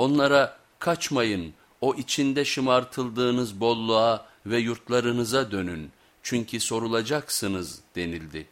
Onlara kaçmayın o içinde şımartıldığınız bolluğa ve yurtlarınıza dönün çünkü sorulacaksınız denildi.